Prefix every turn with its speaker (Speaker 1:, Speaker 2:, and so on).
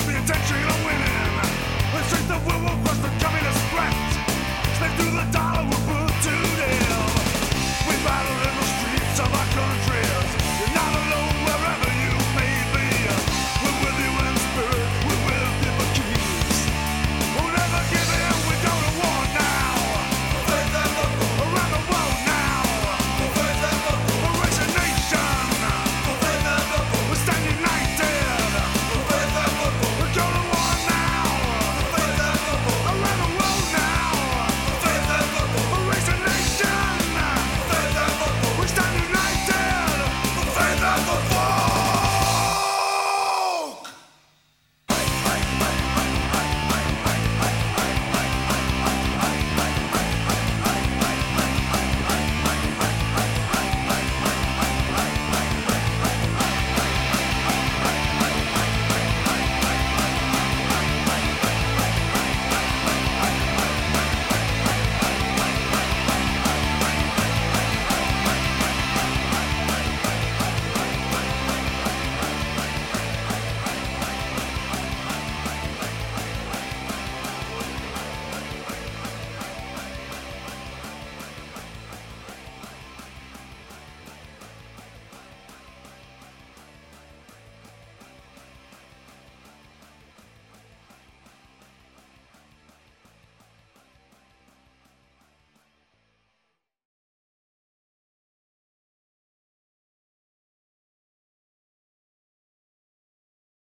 Speaker 1: got the intention of winning. The strength of will will crush the communist threat. Slave through the dollar will